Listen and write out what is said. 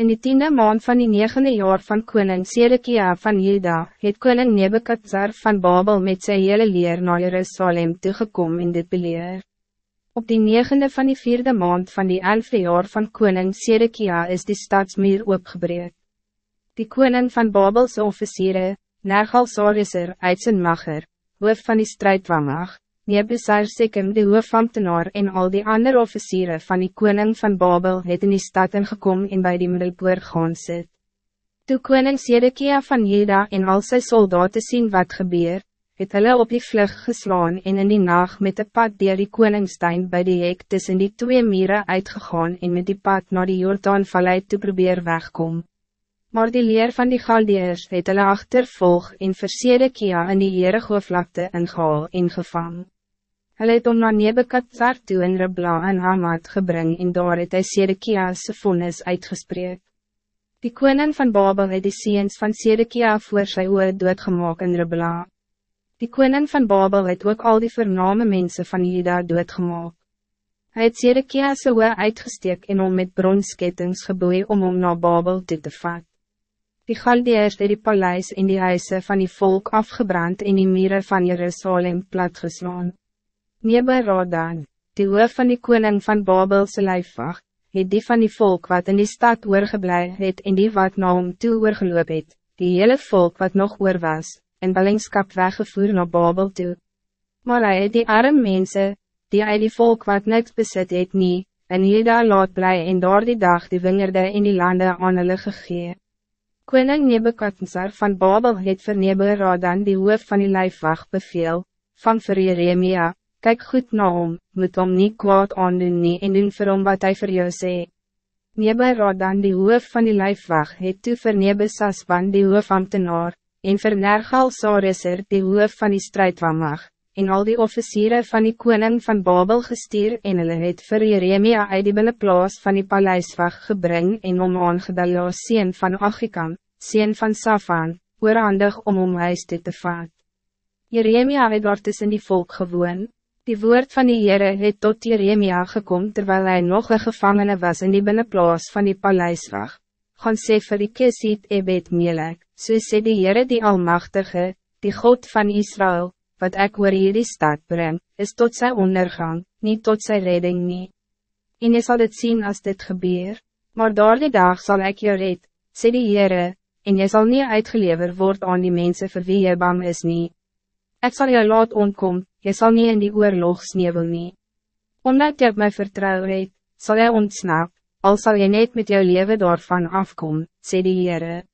In die tiende maand van die negende jaar van koning Sedekia van Juda, het koning Nebekadzar van Babel met sy hele leer na Jerusalem toegekom in dit beleer. Op die negende van die vierde maand van die elfde jaar van koning Sedekia is die stadsmuur opgebreek. Die koning van Babelse officieren, Nergal Sariser uit zijn mager, hoof van die strijdwamag, Nebusar Sekem de hoofambtenaar en al die andere officieren van die koning van Babel het in die stad ingekom en bij die middelpoort gaan sit. Toe koning Sedekia van Juda en al sy soldaten zien wat gebeur, het hulle op die vlug geslaan en in die nacht met de pad dier die koningstuin bij die hek tussen die twee mieren uitgegaan en met die pad naar die Jordaanvallei te probeer wegkom. Maar die leer van die Galdeers het hulle achtervolg en vir Sedekia in die Heregooflakte ingehaal en gevang. Hulle het om na Nebekadzar toe in Ribla en Hamad gebring en daar het hy Sedekia's vonnis uitgespreek. Die koning van Babel het die seens van Sedekia voor sy oor doodgemaak in Ribla. Die koning van Babel het ook al die vername mensen van Juda doodgemaak. Hij het Sedekia's oor uitgesteek en om met bronskettings geboei om om naar Babel toe te vat. Die Galdeers het die paleis en die huise van die volk afgebrand en die mieren van Jerusalem platgeslaan. Neberadan, die hoof van die koning van Babelse lijfwacht, het die van die volk wat in die stad oorgeblij het en die wat na hom toe oorgeloop het, die hele volk wat nog oor was, in ballingskap weggevoer naar Babel toe. Maar hij het die arme mensen, die uit die volk wat niks besit het nie, en hier daar laat bly en door die dag die wingerde in die landen aan hulle gegee. Koning Nebekadzar van Babel het vir Neberadan die hoof van die lijfwacht beveel, van vir Jeremia, Kijk goed na hom, moet hom nie kwaad aandoen nie en doen vir hom wat hij voor jou sê. Neberadan die hoof van die lijfwag het toe vir Nebesasban die hoofambtenaar, en vir Nergal Sareser die hoof van die strijdwamag, en al die officieren van die koning van Babel gestuur en hulle het vir Jeremia uit die binnenplaas van die paleiswag gebring en om aangedalja sien van Achikam, sien van Safan, oorhandig om om huis te vaat. Jeremia het daar tussen die volk gewoon. Die woord van die Heere het tot Jeremia gekom terwijl hij nog een gevangene was in die binnenplaas van die paleiswag. Gaan sê vir die kesiet ebed melek, so sê die Heere die Almachtige, die God van Israël, wat ek oor hierdie stad breng, is tot zijn ondergang, niet tot zijn redding nie. En je zal het zien als dit gebeur, maar door die dag zal ik je red, sê die Heere, en je zal niet uitgeleverd worden aan die mensen voor wie je bang is niet. Ik zal je laat ontkom, je zal niet in die oorlog sneeuwen nie. Omdat je op mij vertrouw het, zal je ontsnap, al zal je niet met jouw leven daarvan afkomen, sê die Heere.